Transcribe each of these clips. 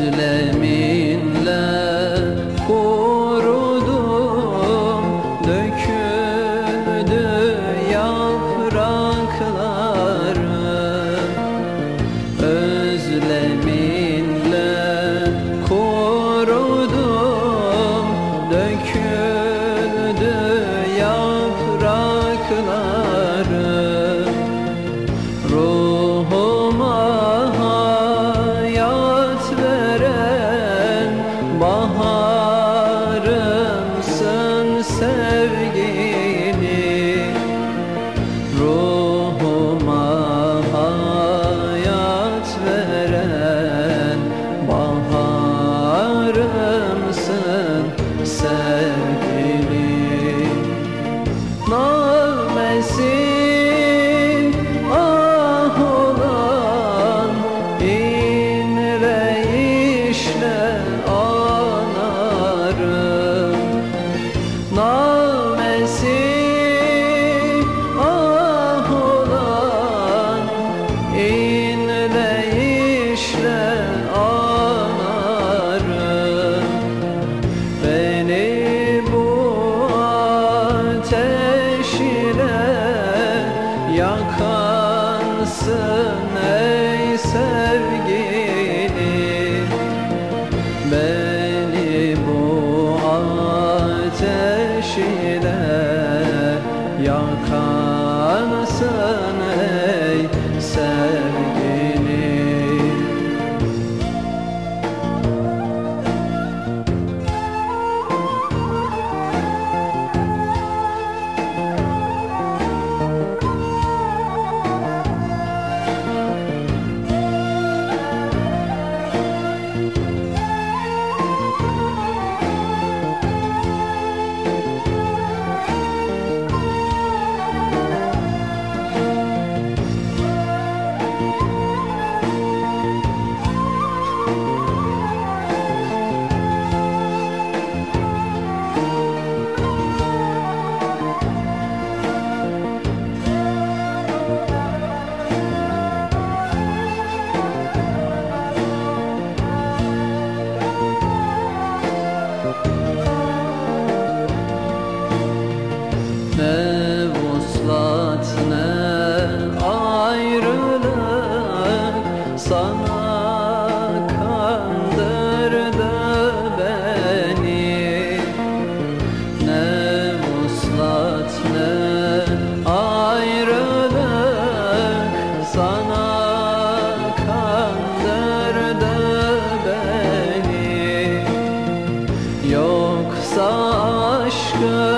الإسلامي heart. Yakansın ey sevgili aşka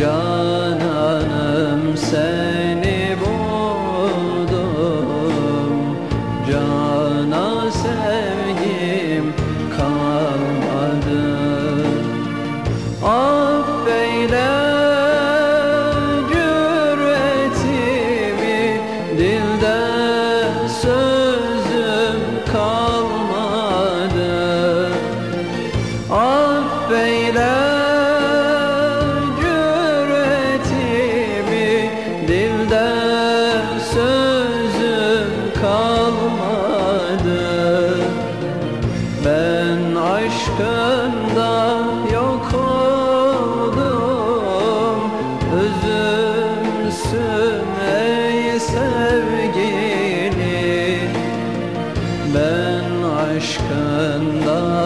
John. Ben aşkında yok oldum